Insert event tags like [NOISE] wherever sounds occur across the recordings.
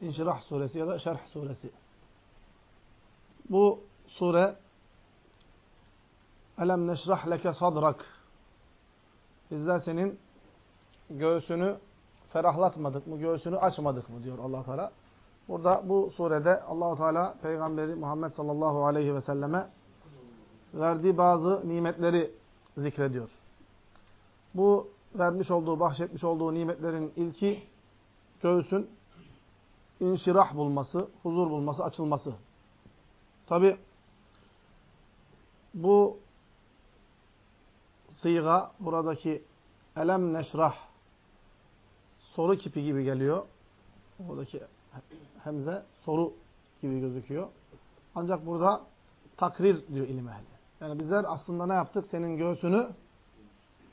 İnşirah suresi ya da Şerh suresi. Bu sure Elem neşrah leke sadrak Bizler senin göğsünü ferahlatmadık mı, göğsünü açmadık mı diyor allah Teala. Burada bu surede allah Teala Peygamberi Muhammed sallallahu aleyhi ve selleme verdiği bazı nimetleri zikrediyor. Bu vermiş olduğu, bahşetmiş olduğu nimetlerin ilki göğsün inşirah bulması, huzur bulması, açılması. Tabi bu sıyga, buradaki elem neşrah soru kipi gibi geliyor. Buradaki hemze soru gibi gözüküyor. Ancak burada takrir diyor ilim ehli. Yani bizler aslında ne yaptık? Senin göğsünü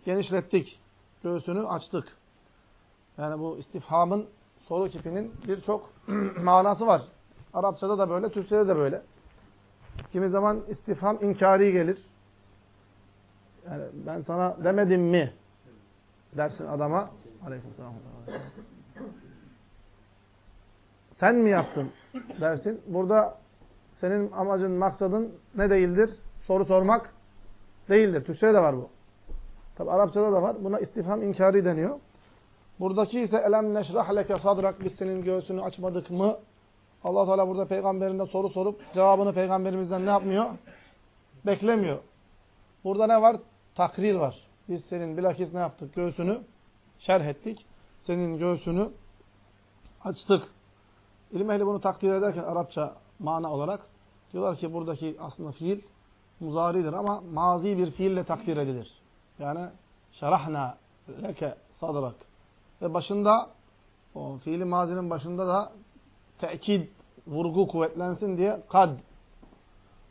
genişlettik. Göğsünü açtık. Yani bu istifhamın soru kipinin birçok [CLEARS THROAT] manası var. Arapçada da böyle, Türkçede de böyle. Kimi zaman istifham inkari gelir. Yani ben sana demedim mi dersin adama. Aleykümselam. Sen mi yaptın dersin. Burada senin amacın, maksadın ne değildir? Soru sormak değildir. Türkçede de var bu. Tabi Arapçada da var. Buna istifham inkari deniyor. Buradaki ise elem neşrah leke sadrak biz senin göğsünü açmadık mı? Allah Teala burada peygamberine soru sorup cevabını peygamberimizden ne yapmıyor? Beklemiyor. Burada ne var? Takrir var. Biz senin bilakis ne yaptık? Göğsünü şerh ettik. Senin göğsünü açtık. İlim ehli bunu takdir ederken Arapça mana olarak diyorlar ki buradaki aslında fiil muzaridir ama mazi bir fiille takdir edilir. Yani şerahna leke sadrak. Ve başında o fiili mazinin başında da tekid, vurgu kuvvetlensin diye kad.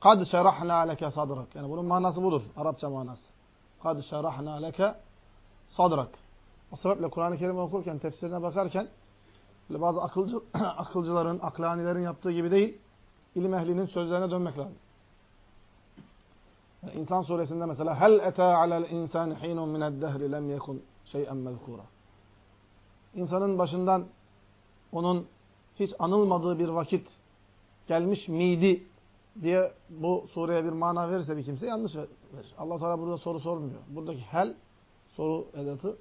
Kad şerahna leke sadrak. Yani bunun manası budur. Arapça manası. Kad şerahna leke sadrak. O sebeple Kur'an-ı Kerim okurken, tefsirine bakarken bazı akılcı, [CLEARS THROAT] akılcıların, aklanilerin yaptığı gibi değil, ilim ehlinin sözlerine dönmek lazım. İnsan suresinde mesela hel eta alel insan hinun mined dehri lem yekun şey'en mezkura. İnsanın başından onun hiç anılmadığı bir vakit gelmiş miydi diye bu sureye bir mana verirse bir kimse yanlış verir. Allah Teala burada soru sormuyor. Buradaki hel soru edatı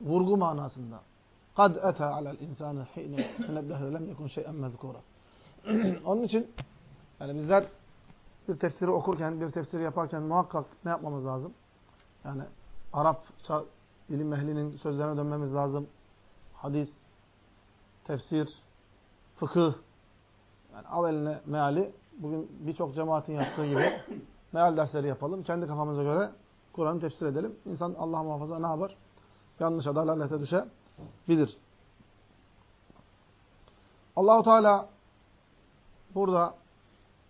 vurgu manasında. Kad ete alel insanı hine mineddehr lem yekun şey'en mezkura. [CLEARS THROAT] Onun için yani bizler bir tefsiri okurken, bir tefsiri yaparken muhakkak ne yapmamız lazım? Yani Arapça ilim ehlinin sözlerine dönmemiz lazım. Hadis, tefsir, fıkıh, yani al eline meali, bugün birçok cemaatin yaptığı gibi [COUGHS] meal dersleri yapalım. Kendi kafamıza göre Kur'an'ı tefsir edelim. İnsan Allah muhafaza ne yapar? Yanlışa, dalalete düşebilir. Allahu Teala burada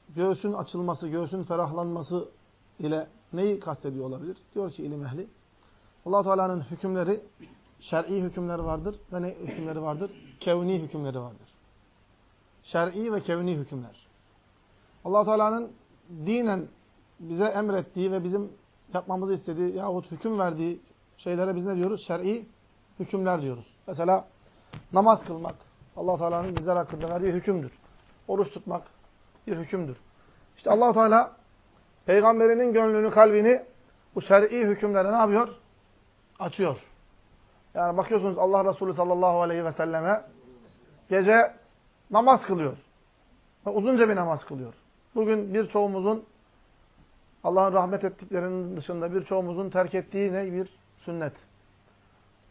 göğsün açılması, göğsün ferahlanması ile neyi kastediyor olabilir? Diyor ki ilim ehli, allah Teala'nın hükümleri, şer'i hükümleri vardır ve ne hükümleri vardır? Kevni hükümleri vardır. Şer'i ve kevni hükümler. allah Teala'nın dinen bize emrettiği ve bizim yapmamızı istediği yahut hüküm verdiği şeylere biz ne diyoruz? Şer'i hükümler diyoruz. Mesela namaz kılmak allah Teala'nın bizler hakkında verdiği hükümdür. Oruç tutmak bir hükümdür. İşte allah Teala peygamberinin gönlünü, kalbini bu şer'i hükümlere ne yapıyor? Açıyor. Yani bakıyorsunuz Allah Resulü sallallahu aleyhi ve selleme gece namaz kılıyor. Ve uzunca bir namaz kılıyor. Bugün birçoğumuzun Allah'ın rahmet ettiklerinin dışında birçoğumuzun terk ettiği ne? Bir sünnet.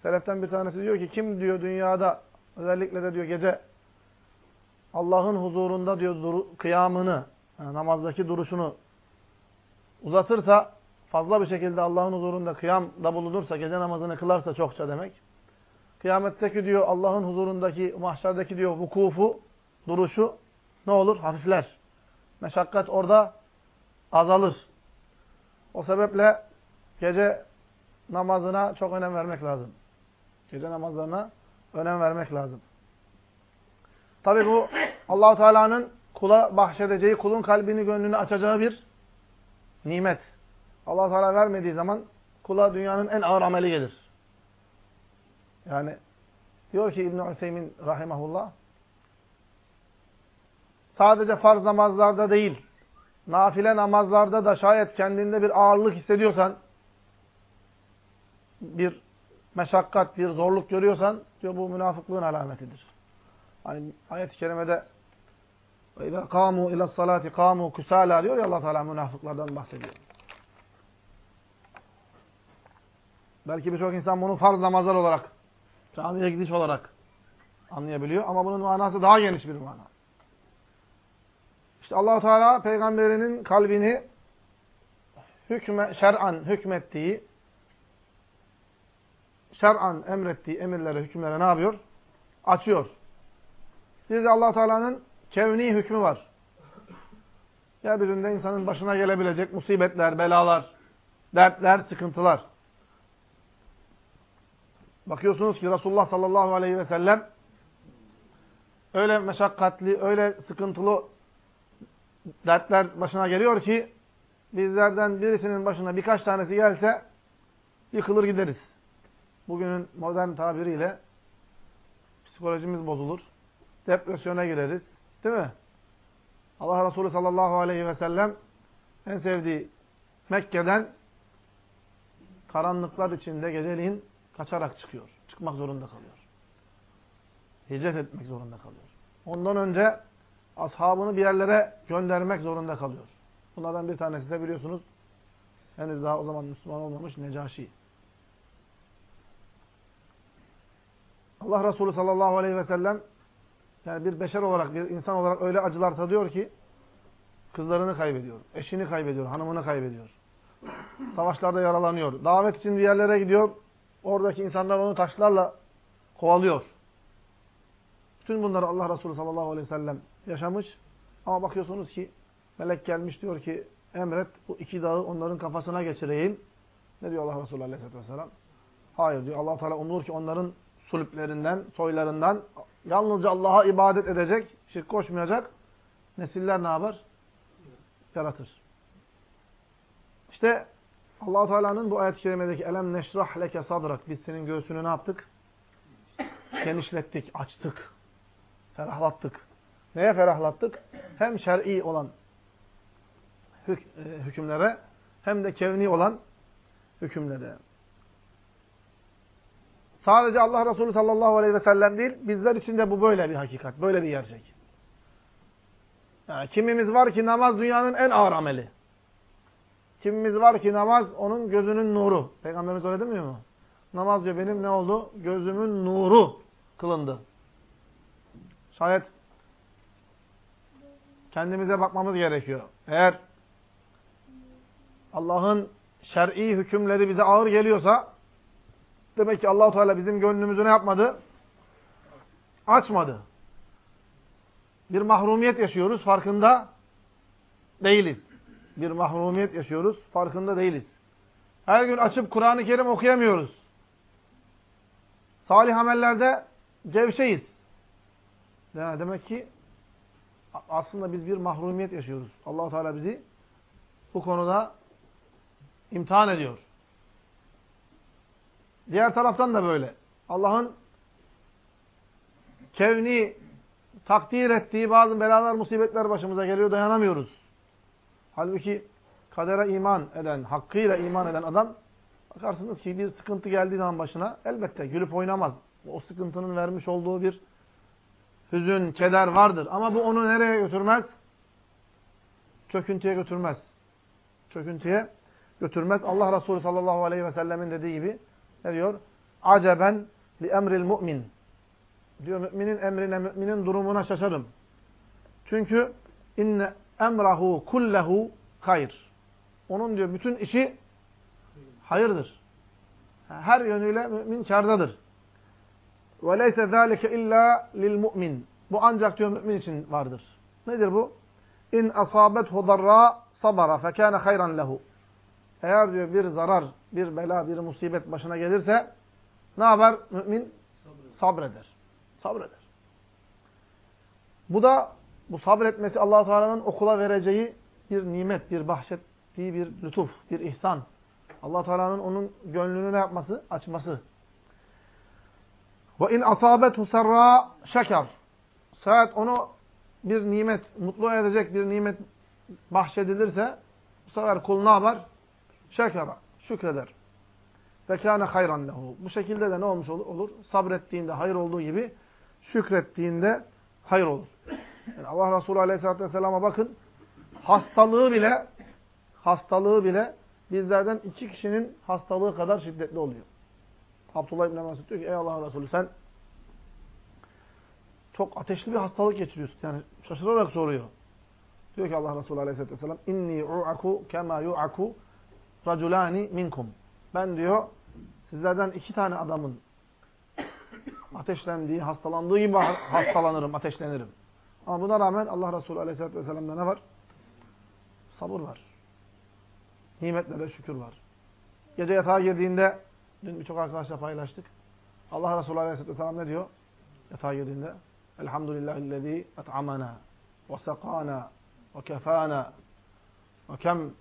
Seleften bir tanesi diyor ki kim diyor dünyada özellikle de diyor gece Allah'ın huzurunda diyor kıyamını, yani namazdaki duruşunu uzatırsa, fazla bir şekilde Allah'ın huzurunda kıyamda bulunursa, gece namazını kılarsa çokça demek. Kıyametteki diyor Allah'ın huzurundaki, mahşerdeki diyor vukufu, duruşu ne olur? Hafifler. Meşakkat orada azalır. O sebeple gece namazına çok önem vermek lazım. Gece namazlarına önem vermek lazım. Tabi bu Allahu Teala'nın kula bahşedeceği, kulun kalbini, gönlünü açacağı bir nimet. allah Teala vermediği zaman kula dünyanın en ağır ameli gelir. Yani Diyor ki İbn-i Hüseyin rahimahullah, sadece farz namazlarda değil, nafile namazlarda da şayet kendinde bir ağırlık hissediyorsan, bir meşakkat, bir zorluk görüyorsan, diyor bu münafıklığın alametidir. Hani ayet-i kerimede وَاِذَا قَامُوا اِلَى الصَّلَاةِ قَامُوا كُسَالًا diyor ya allah Teala münafıklardan bahsediyor. Belki birçok insan bunu farz namazlar olarak, camiye gidiş olarak anlayabiliyor ama bunun manası daha geniş bir mana. İşte allah Teala peygamberinin kalbini hükme, şer'an hükmettiği, şer'an emrettiği emirlere, hükümlere ne yapıyor? Açıyor. Bir de allah Teala'nın kevni hükmü var. Yeryüzünde insanın başına gelebilecek musibetler, belalar, dertler, sıkıntılar. Bakıyorsunuz ki Resulullah sallallahu aleyhi ve sellem öyle meşakkatli, öyle sıkıntılı dertler başına geliyor ki bizlerden birisinin başına birkaç tanesi gelse yıkılır gideriz. Bugünün modern tabiriyle psikolojimiz bozulur. Depresyona gireriz. Değil mi? Allah Resulü sallallahu aleyhi ve sellem en sevdiği Mekke'den karanlıklar içinde geceliğin kaçarak çıkıyor. Çıkmak zorunda kalıyor. Hicret etmek zorunda kalıyor. Ondan önce ashabını bir yerlere göndermek zorunda kalıyor. Bunlardan bir tanesi de biliyorsunuz henüz daha o zaman Müslüman olmamış Necaşi. Allah Resulü sallallahu aleyhi ve sellem yani bir beşer olarak, bir insan olarak öyle acılar tadıyor ki kızlarını kaybediyor, eşini kaybediyor, hanımını kaybediyor. Savaşlarda yaralanıyor. Davet için bir yerlere gidiyor. Oradaki insanlar onu taşlarla kovalıyor. Bütün bunları Allah Resulü sallallahu aleyhi ve sellem yaşamış. Ama bakıyorsunuz ki melek gelmiş diyor ki emret bu iki dağı onların kafasına geçireyim. Ne diyor Allah Resulü aleyhisselatü vesselam? Hayır diyor. allah Teala umur ki onların sulüplerinden, soylarından yalnızca Allah'a ibadet edecek, şirk koşmayacak nesiller ne yapar? Yaratır. İşte allah Teala'nın bu ayet-i kerimedeki elem neşrah leke sadrak biz senin göğsünü ne yaptık? Genişlettik, açtık, ferahlattık. Neye ferahlattık? Hem şer'i olan hük e, hükümlere hem de kevni olan hükümlere. Sadece Allah Resulü sallallahu aleyhi ve sellem değil, bizler için de bu böyle bir hakikat, böyle bir gerçek. Yani kimimiz var ki namaz dünyanın en ağır ameli. Kimimiz var ki namaz onun gözünün nuru. Peygamberimiz öyle demiyor mu? Namaz diyor benim ne oldu? Gözümün nuru kılındı. Şayet kendimize bakmamız gerekiyor. Eğer Allah'ın şer'i hükümleri bize ağır geliyorsa demek ki Allahu Teala bizim gönlümüzü ne yapmadı? Açmadı. Bir mahrumiyet yaşıyoruz, farkında değiliz. Bir mahrumiyet yaşıyoruz, farkında değiliz. Her gün açıp Kur'an-ı Kerim okuyamıyoruz. Salih amellerde gevşeyiz. Demek ki aslında biz bir mahrumiyet yaşıyoruz. allah Teala bizi bu konuda imtihan ediyor. Diğer taraftan da böyle. Allah'ın kevni takdir ettiği bazı belalar, musibetler başımıza geliyor, dayanamıyoruz. Halbuki kadere iman eden, hakkıyla iman eden adam bakarsınız ki bir sıkıntı geldiği zaman başına elbette gülüp oynamaz. O sıkıntının vermiş olduğu bir hüzün, keder vardır. Ama bu onu nereye götürmez? Çöküntüye götürmez. Çöküntüye götürmez. Allah Resulü sallallahu aleyhi ve sellemin dediği gibi ne diyor? Aceben li emril mu'min. Diyor müminin emrine, müminin durumuna şaşarım. Çünkü inne emrahu kullehu hayır. Onun diyor bütün işi hayırdır. Her yönüyle mümin kardadır. Ve leyse zâlike illâ lil mu'min. Bu ancak diyor mümin için vardır. Nedir bu? İn asabethu darra sabara fekâne hayran lehu. Eğer diyor bir zarar, bir bela, bir musibet başına gelirse ne yapar mümin? Sabreder. Sabreder. Bu da bu sabretmesi allah Teala'nın okula vereceği bir nimet, bir bahşettiği bir lütuf, bir ihsan. allah Teala'nın onun gönlünü ne yapması? Açması. Ve in asabethu serra şeker. Şayet onu bir nimet, mutlu edecek bir nimet bahşedilirse bu sefer kul ne yapar? Şekera, şükreder. Ve kâne hayran lehu. Bu şekilde de ne olmuş olur? Sabrettiğinde hayır olduğu gibi şükrettiğinde hayır olur. Yani Allah Resulü Aleyhisselatü Vesselam'a bakın. Hastalığı bile hastalığı bile bizlerden iki kişinin hastalığı kadar şiddetli oluyor. Abdullah İbn Mesud diyor ki ey Allah Resulü sen çok ateşli bir hastalık geçiriyorsun. Yani şaşırarak soruyor. Diyor ki Allah Resulü Aleyhisselatü Vesselam inni u'aku kema yu'aku raculani minkum. Ben diyor sizlerden iki tane adamın ateşlendiği, hastalandığı gibi hastalanırım, ateşlenirim. Ama buna rağmen Allah Resulü Aleyhisselatü Vesselam'da ne var? Sabır var. Nimetlere şükür var. Gece yatağa girdiğinde, dün birçok arkadaşla paylaştık. Allah Resulü Aleyhisselatü Vesselam ne diyor? Yatağa girdiğinde, Elhamdülillahillezî et'amana ve sekâna ve kefâna ve kem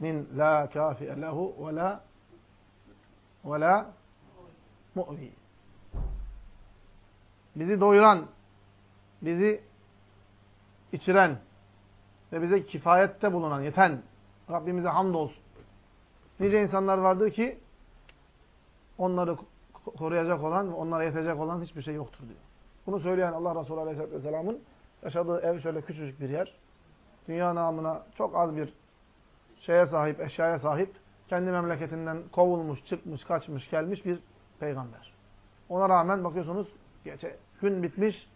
min la kafi'e lehu ve la ve la mu'vi. Bizi doyuran, bizi içiren ve bize kifayette bulunan, yeten Rabbimize hamdolsun. Nice insanlar vardır ki onları koruyacak olan onlara yetecek olan hiçbir şey yoktur diyor. Bunu söyleyen Allah Resulü Aleyhisselatü Vesselam'ın yaşadığı ev şöyle küçücük bir yer. Dünya namına çok az bir şeye sahip, eşyaya sahip, kendi memleketinden kovulmuş, çıkmış, kaçmış, gelmiş bir peygamber. Ona rağmen bakıyorsunuz, gece, gün bitmiş,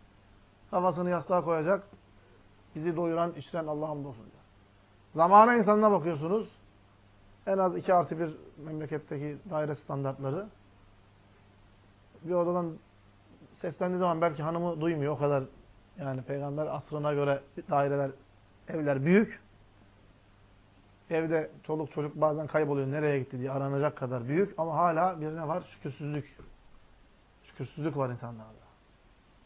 kafasını yastığa koyacak, bizi doyuran, içiren Allah'a hamdolsun diyor. Zamana insanına bakıyorsunuz, en az iki artı bir memleketteki daire standartları, bir odadan seslendiği zaman belki hanımı duymuyor, o kadar yani peygamber asrına göre daireler, evler büyük. Evde çoluk çocuk bazen kayboluyor. Nereye gitti diye aranacak kadar büyük. Ama hala bir ne var? Şükürsüzlük. Şükürsüzlük var insanlarda.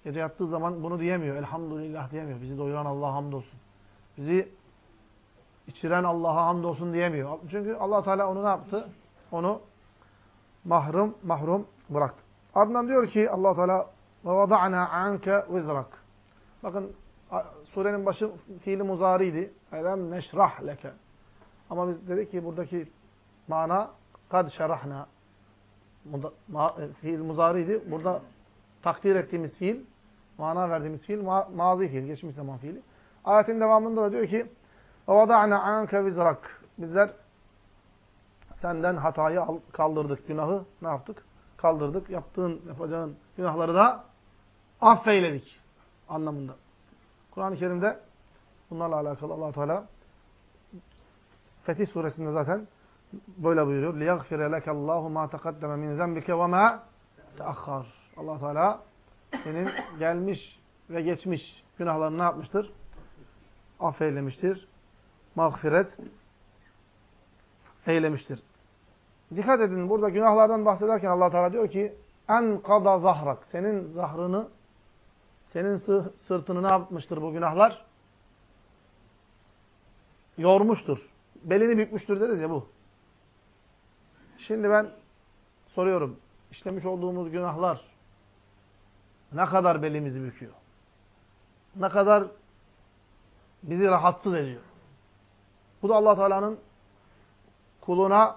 Gece yattığı zaman bunu diyemiyor. Elhamdülillah diyemiyor. Bizi doyuran Allah'a hamdolsun. Bizi içiren Allah'a hamdolsun diyemiyor. Çünkü allah Teala onu ne yaptı? Onu mahrum mahrum bıraktı. Ardından diyor ki allah Teala وَوَضَعْنَا عَنْكَ وِزْرَكَ Bakın surenin başı fiili muzariydi. Elem neşrah leke. Ama biz dedik ki buradaki mana kad şerahna e, fiil muzariydi. Burada takdir ettiğimiz fiil, mana verdiğimiz fiil ma mazi fiil, geçmiş zaman fiili. Ayetin devamında da diyor ki وَوَضَعْنَا عَنْكَ وِزْرَكَ Bizler senden hatayı kaldırdık, günahı ne yaptık? Kaldırdık. Yaptığın, yapacağın günahları da affeyledik anlamında. Kur'an-ı Kerim'de bunlarla alakalı allah Teala Fetih suresinde zaten böyle buyuruyor. لِيَغْفِرَ لَكَ اللّٰهُ مَا تَقَدَّمَ مِنْ ذَنْبِكَ وَمَا تَأَخَّرُ allah Teala senin gelmiş ve geçmiş günahlarını ne yapmıştır? Affeylemiştir. Mağfiret eylemiştir. Dikkat edin burada günahlardan bahsederken allah Teala diyor ki en kada zahrak. Senin zahrını senin sırtını ne yapmıştır bu günahlar? Yormuştur. Belini bükmüştür deriz ya bu. Şimdi ben soruyorum. İşlemiş olduğumuz günahlar ne kadar belimizi büküyor? Ne kadar bizi rahatsız ediyor? Bu da allah Teala'nın kuluna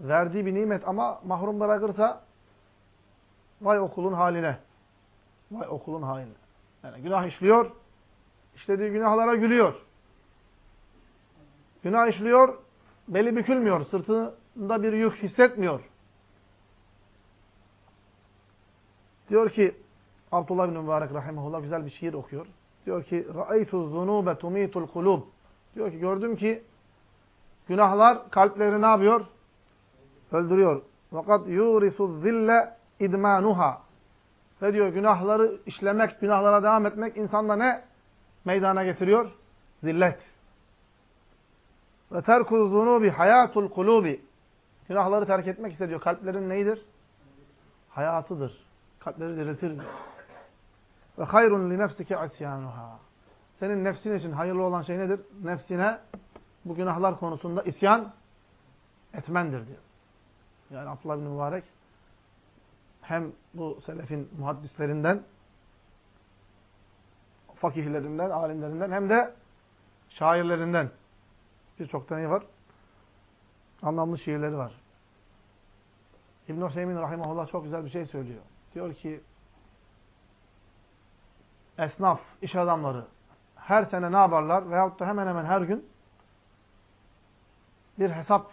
verdiği bir nimet ama mahrum bırakırsa vay o kulun haline. Vay okulun haini. Yani günah işliyor, işlediği günahlara gülüyor. Günah işliyor, beli bükülmüyor, sırtında bir yük hissetmiyor. Diyor ki Abdullah bin Mübarek rahimehullah güzel bir şiir okuyor. Diyor ki "Ra'eytu zunube tumitul kulub." Diyor ki gördüm ki günahlar kalpleri ne yapıyor? Öldürüyor. Fakat yurisu zille idmanuha. Ve diyor günahları işlemek, günahlara devam etmek insanda ne meydana getiriyor? Zillet. Ve terku zunubi hayatul kulubi. Günahları terk etmek ise diyor kalplerin neyidir? Hayatıdır. Kalpleri diriltir. Ve hayrun li nefsike asyanuha. Senin nefsin için hayırlı olan şey nedir? Nefsine bu günahlar konusunda isyan etmendir diyor. Yani Abdullah bin Mübarek hem bu selefin muhaddislerinden, fakihlerinden, alimlerinden hem de şairlerinden birçok tane var. Anlamlı şiirleri var. İbn-i Hüseyin Rahimahullah çok güzel bir şey söylüyor. Diyor ki esnaf, iş adamları her sene ne yaparlar? Veyahut da hemen hemen her gün bir hesap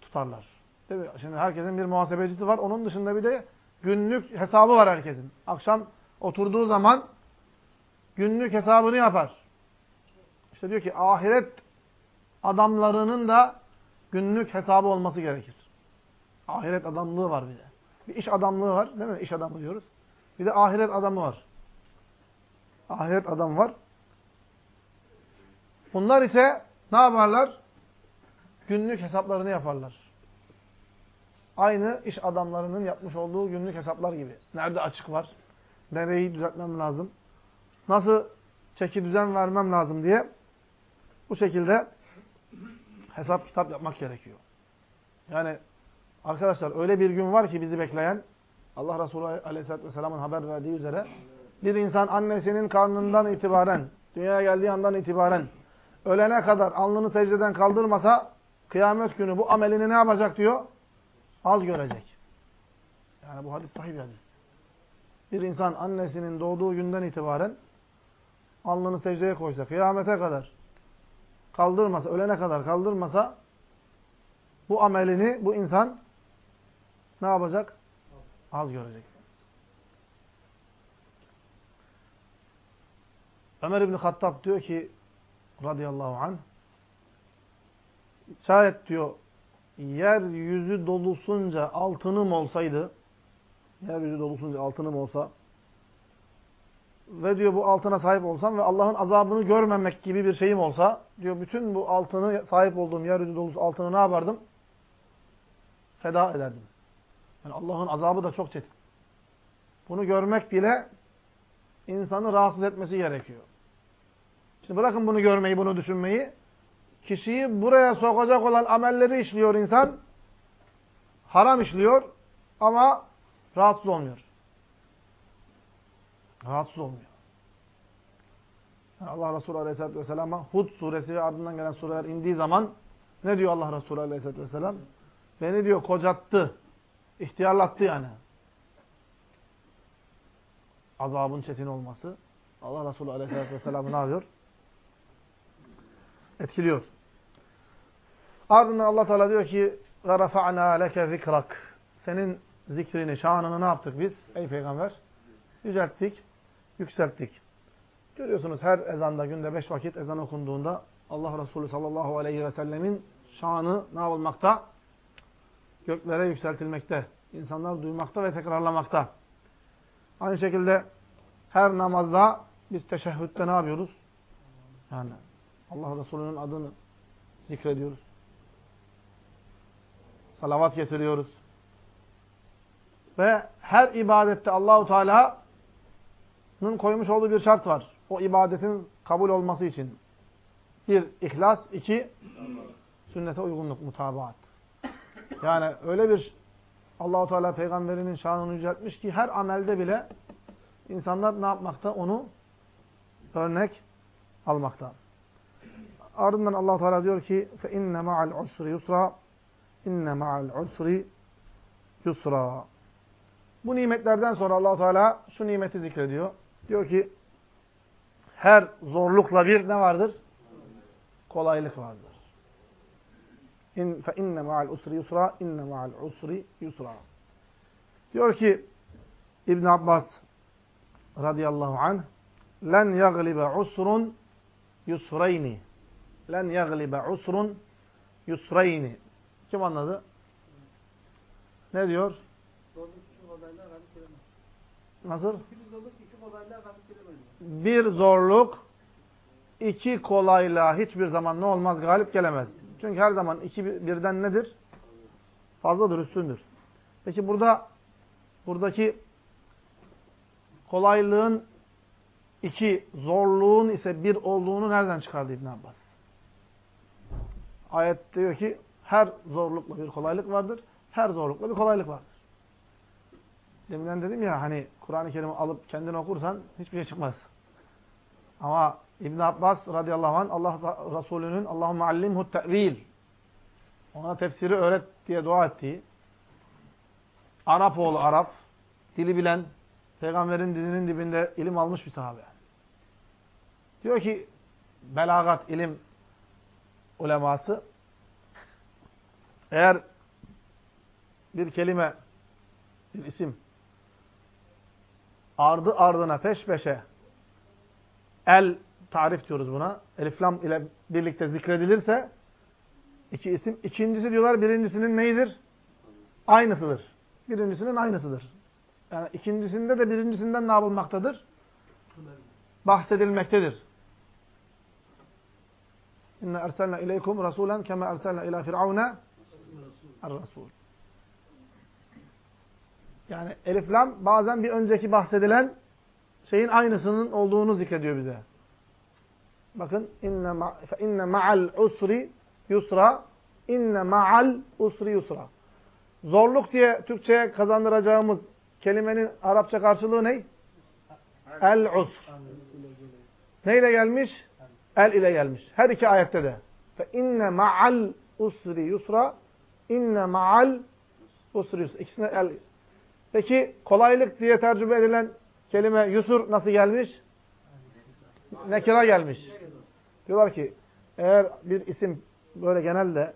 tutarlar. Değil mi? Şimdi herkesin bir muhasebecisi var. Onun dışında bir de günlük hesabı var herkesin. Akşam oturduğu zaman günlük hesabını yapar. İşte diyor ki ahiret adamlarının da günlük hesabı olması gerekir. Ahiret adamlığı var bir de. Bir iş adamlığı var değil mi? İş adamı diyoruz. Bir de ahiret adamı var. Ahiret adam var. Bunlar ise ne yaparlar? Günlük hesaplarını yaparlar. Aynı iş adamlarının yapmış olduğu günlük hesaplar gibi. Nerede açık var? Nereyi düzeltmem lazım? Nasıl çeki düzen vermem lazım diye bu şekilde hesap kitap yapmak gerekiyor. Yani arkadaşlar öyle bir gün var ki bizi bekleyen Allah Resulü Aleyhisselatü Vesselam'ın haber verdiği üzere bir insan annesinin karnından itibaren, dünyaya geldiği andan itibaren ölene kadar alnını secdeden kaldırmasa kıyamet günü bu amelini ne yapacak diyor? Az görecek. Yani bu hadis sahih bir hadis. Bir insan annesinin doğduğu günden itibaren alnını secdeye koysa, kıyamete kadar kaldırmasa, ölene kadar kaldırmasa bu amelini bu insan ne yapacak? Az görecek. Ömer İbni Hattab diyor ki radıyallahu anh şayet diyor yeryüzü dolusunca altınım olsaydı yeryüzü dolusunca altınım olsa ve diyor bu altına sahip olsam ve Allah'ın azabını görmemek gibi bir şeyim olsa diyor bütün bu altını sahip olduğum yeryüzü dolusu altını ne yapardım? Feda ederdim. Yani Allah'ın azabı da çok çetin. Bunu görmek bile insanı rahatsız etmesi gerekiyor. Şimdi bırakın bunu görmeyi, bunu düşünmeyi. Kişiyi buraya sokacak olan amelleri işliyor insan. Haram işliyor ama rahatsız olmuyor. Rahatsız olmuyor. Yani Allah Resulü Aleyhisselatü Vesselam'a Hud suresi ve ardından gelen sureler indiği zaman ne diyor Allah Resulü Aleyhisselatü Vesselam? Beni diyor kocattı, ihtiyarlattı yani. Azabın çetin olması. Allah Resulü Aleyhisselatü Vesselam'ı ne yapıyor? Etkiliyor. Ardından Allah Teala diyor ki وَرَفَعْنَا لَكَ ذِكْرَكَ Senin zikrini, şanını ne yaptık biz? Ey Peygamber! Yücelttik, yükselttik. Görüyorsunuz her ezanda, günde beş vakit ezan okunduğunda Allah Resulü sallallahu aleyhi ve sellemin şanı ne yapılmakta? Göklere yükseltilmekte. İnsanlar duymakta ve tekrarlamakta. Aynı şekilde her namazda biz teşehhütte ne yapıyoruz? Yani Allah Resulü'nün adını zikrediyoruz. Salavat getiriyoruz. Ve her ibadette Allahu Teala'nın koymuş olduğu bir şart var. O ibadetin kabul olması için. Bir, ihlas. iki sünnete uygunluk, mutabaat. Yani öyle bir Allahu Teala peygamberinin şanını yüceltmiş ki her amelde bile insanlar ne yapmakta? Onu örnek almakta. Ardından Allah Teala diyor ki fe inne ma'al usri yusra inne ma'al usri yusra. Bu nimetlerden sonra Allah Teala şu nimeti zikrediyor. Diyor ki her zorlukla bir ne vardır? Kolaylık vardır. İn fe inne ma'al usri yusra inne ma'al usri yusra. Diyor ki İbn Abbas radıyallahu anh len yaglibe usrun yusrayni len yaglibe usrun yusrayni. Kim anladı? Ne diyor? Nasıl? Bir zorluk iki kolayla hiçbir zaman ne olmaz? Galip gelemez. Çünkü her zaman iki birden nedir? Fazladır, üstündür. Peki burada buradaki kolaylığın iki, zorluğun ise bir olduğunu nereden çıkardı İbn Abbas? Ayet diyor ki her zorlukla bir kolaylık vardır. Her zorlukla bir kolaylık vardır. Deminden dedim ya hani Kur'an-ı Kerim'i alıp kendin okursan hiçbir şey çıkmaz. Ama İbn Abbas radıyallahu anh Allah Resulü'nün Allahumme allimhu te'vil ona tefsiri öğret diye dua ettiği Arap oğlu Arap dili bilen peygamberin dilinin dibinde ilim almış bir sahabe. Diyor ki belagat ilim uleması eğer bir kelime bir isim ardı ardına peş peşe el tarif diyoruz buna. Eliflam ile birlikte zikredilirse iki isim. İkincisi diyorlar birincisinin neyidir? Aynısıdır. Birincisinin aynısıdır. Yani ikincisinde de birincisinden ne yapılmaktadır? Bahsedilmektedir. İnne erselna ileykum rasulen kema erselna ila firavuna er-rasul. Yani eliflam bazen bir önceki bahsedilen şeyin aynısının olduğunu zikrediyor bize. Bakın inne ma'al usri yusra inne ma'al usri yusra. Zorluk diye Türkçeye kazandıracağımız kelimenin Arapça karşılığı ne? El usr. Neyle gelmiş? El ile gelmiş. Her iki ayette de. Fe inne ma'al usri yusra inne ma'al usri yusra. İkisine el. Peki kolaylık diye tercüme edilen kelime yusur nasıl gelmiş? Nekira gelmiş. Diyorlar ki eğer bir isim böyle genelde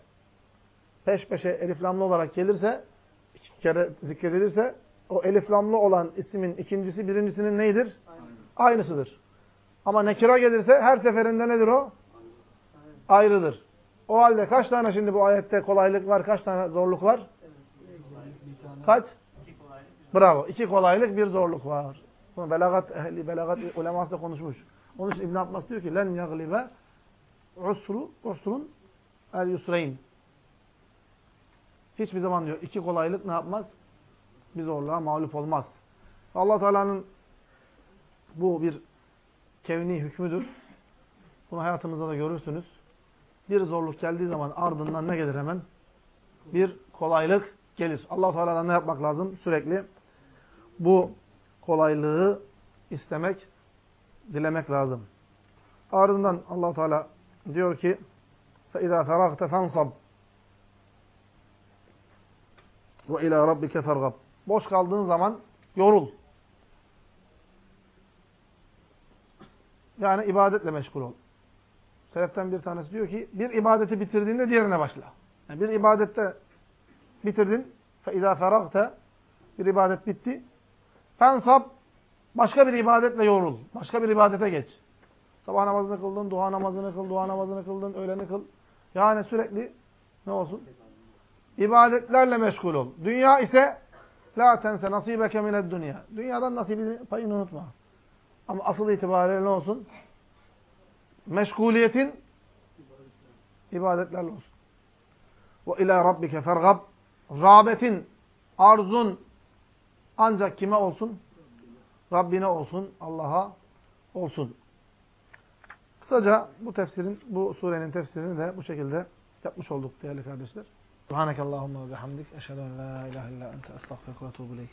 peş peşe eliflamlı olarak gelirse, iki kere zikredilirse o eliflamlı olan ismin ikincisi birincisinin neydir? Aynısıdır. Ama nekira gelirse her seferinde nedir o? Ayrıdır. O halde kaç tane şimdi bu ayette kolaylık var, kaç tane zorluk var? Kaç? Bravo. İki kolaylık, bir zorluk var. Bunu belagat ehli, belagat uleması da konuşmuş. Onun için İbn Abbas diyor ki len yaglibe usru, usrun el yusreyn. Hiçbir zaman diyor iki kolaylık ne yapmaz? Bir zorluğa mağlup olmaz. Allah Teala'nın bu bir kevni hükmüdür. Bunu hayatımızda da görürsünüz. Bir zorluk geldiği zaman ardından ne gelir hemen? Bir kolaylık gelir. Allah Teala'dan ne yapmak lazım? Sürekli bu kolaylığı istemek, dilemek lazım. Ardından allah Teala diyor ki فَاِذَا فَرَغْتَ فَانْصَبْ وَاِلَى رَبِّكَ فَرْغَبْ Boş kaldığın zaman yorul. Yani ibadetle meşgul ol. Seleften bir tanesi diyor ki, bir ibadeti bitirdiğinde diğerine başla. Yani bir ibadette bitirdin, فَاِذَا فَرَغْتَ Bir ibadet bitti. Fensab başka bir ibadetle yorul. Başka bir ibadete geç. Sabah namazını kıldın, duha namazını kıl, duha namazını kıldın, öğleni kıl. Yani sürekli ne olsun? İbadetlerle meşgul ol. Dünya ise la tense nasibeke mined dünya. Dünyadan nasibini, payını unutma. Ama asıl itibariyle ne olsun? Meşguliyetin ibadetlerle olsun. Ve ila rabbike fergab. Rağbetin, arzun, ancak kime olsun? Rabbine olsun, Allah'a olsun. Kısaca bu tefsirin, bu surenin tefsirini de bu şekilde yapmış olduk değerli kardeşler. Subhanakallahumma ve bihamdik. Eşhedü en la ilahe illa ente estağfirullah ve etûbü